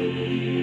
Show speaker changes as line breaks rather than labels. Música